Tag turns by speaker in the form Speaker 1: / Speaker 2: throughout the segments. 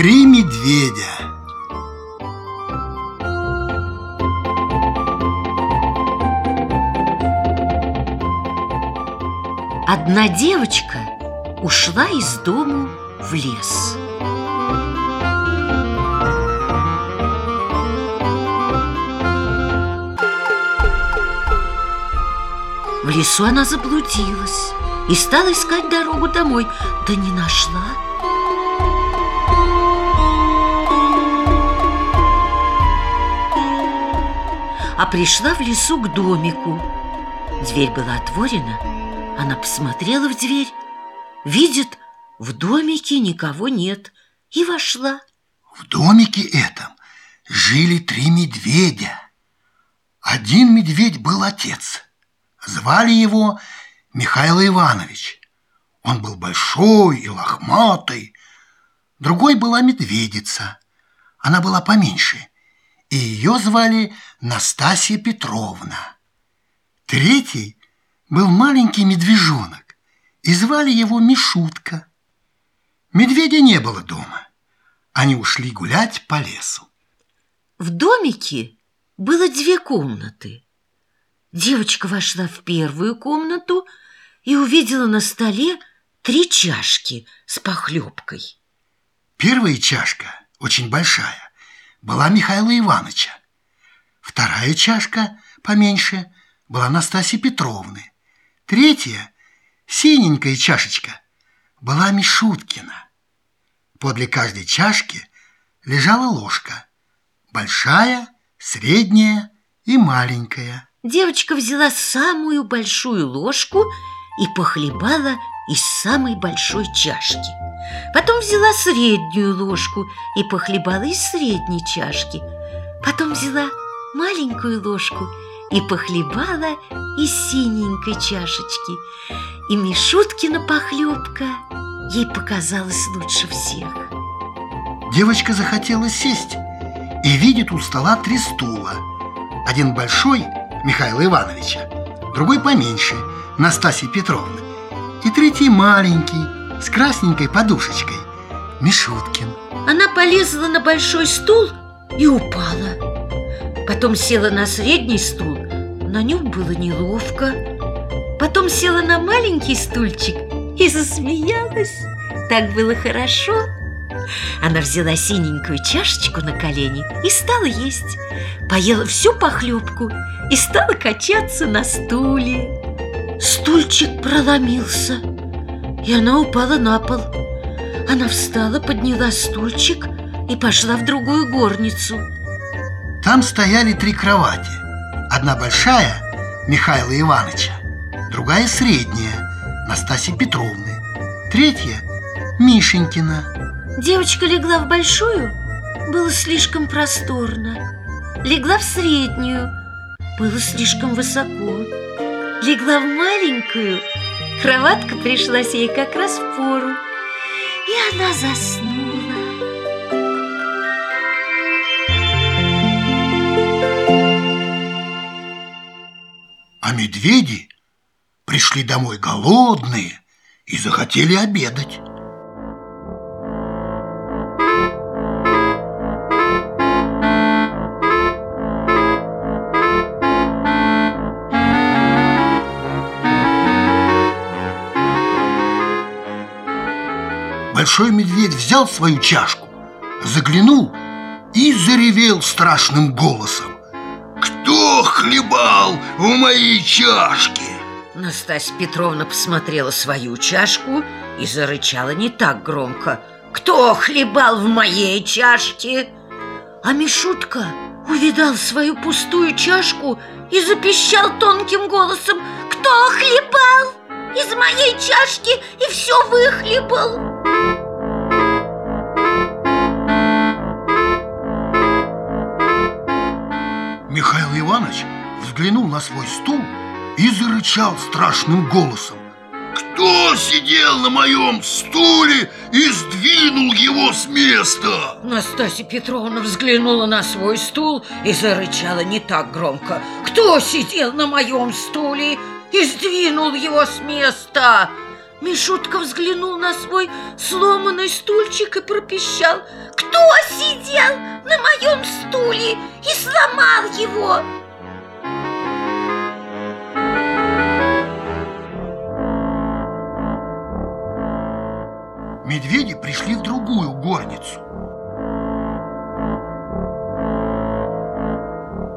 Speaker 1: Три медведя.
Speaker 2: Одна девочка ушла из дому в лес. В лесу она заблудилась и стала искать дорогу домой, да не нашла А пришла в лесу к домику. Дверь была отворена. Она посмотрела в дверь. Видит, в домике никого нет. И вошла.
Speaker 1: В домике этом жили три медведя. Один медведь был отец. Звали его Михаил Иванович. Он был большой и лохматый. Другой была медведица. Она была поменьше, и ее звали Настасья Петровна. Третий был маленький медвежонок, и звали его Мишутка. Медведя не было дома. Они ушли гулять по лесу.
Speaker 2: В домике было две комнаты – Девочка вошла в первую комнату и увидела на столе три чашки с похлебкой.
Speaker 1: Первая чашка, очень большая, была Михаила Ивановича. Вторая чашка, поменьше, была Настасьи Петровны. Третья, синенькая чашечка, была Мишуткина. Подле каждой чашки лежала ложка. Большая, средняя и маленькая.
Speaker 2: Девочка взяла самую большую ложку и похлебала из самой большой чашки. Потом взяла среднюю ложку и похлебала из средней чашки. Потом взяла маленькую ложку и похлебала из синенькой чашечки. И Мишуткина похлебка ей показалась лучше всех.
Speaker 1: Девочка захотела сесть и видит у стола три стула. Один большой – Михаила Ивановича, другой поменьше, Настасьи Петровны, и третий маленький, с красненькой подушечкой, Мишуткин.
Speaker 2: Она полезла на большой стул и упала. Потом села на средний стул, на нем было неловко. Потом села на маленький стульчик и засмеялась. Так было хорошо. Она взяла синенькую чашечку на колени и стала есть. Поела всю похлебку и стала качаться на стуле. Стульчик проломился, и она упала на пол. Она встала, подняла стульчик и пошла в другую горницу.
Speaker 1: Там стояли три кровати. Одна большая Михаила Ивановича, другая средняя Настасьи Петровны, третья Мишенькина.
Speaker 2: Девочка легла в большую, было слишком просторно. Легла в среднюю, было слишком высоко. Легла в маленькую, кроватка пришлась ей как раз в пору, и она заснула.
Speaker 1: А медведи пришли домой голодные и захотели обедать. Большой медведь взял свою чашку, заглянул и заревел страшным голосом. Кто хлебал в моей чашке?
Speaker 2: Настасья Петровна посмотрела свою чашку и зарычала не так громко. Кто хлебал в моей чашке? А Мишутка увидал свою пустую чашку и запищал тонким голосом Кто хлебал из моей чашки и все выхлебал?
Speaker 1: Михаил Иванович взглянул на свой стул и зарычал страшным голосом. Кто сидел на моем стуле и сдвинул его с места?
Speaker 2: Настасья Петровна взглянула на свой стул и зарычала не так громко. Кто сидел на моем стуле и сдвинул его с места? Мишутка взглянул на свой сломанный стульчик и пропищал Кто сидел на моем стуле и сломал его?
Speaker 1: Медведи пришли в другую горницу.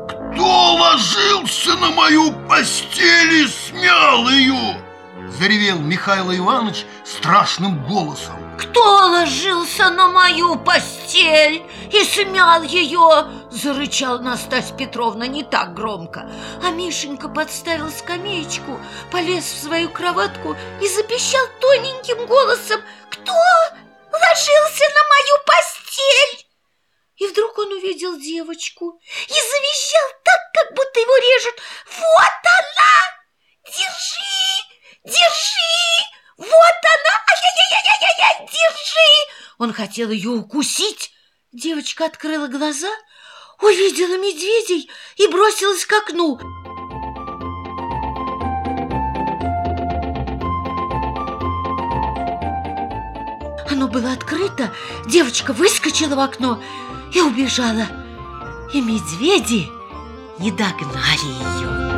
Speaker 3: Кто ложился на мою постель и смял ее?
Speaker 1: Заревел Михаил Иванович страшным голосом.
Speaker 2: Кто ложился на мою постель и смял ее? Зарычал Настасья Петровна не так громко А Мишенька подставил скамеечку, полез в свою кроватку и запищал тоненьким голосом Кто ложился на мою постель? И вдруг он увидел девочку и завизжал так, как будто его режут Вот она! Держи! Держи! Вот она! Ай-яй-яй-яй-яй! Держи! Он хотел ее укусить. Девочка открыла глаза, увидела медведей и бросилась к окну. Оно было открыто, девочка выскочила в окно и убежала. И медведи не догнали ее.